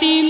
فاطمة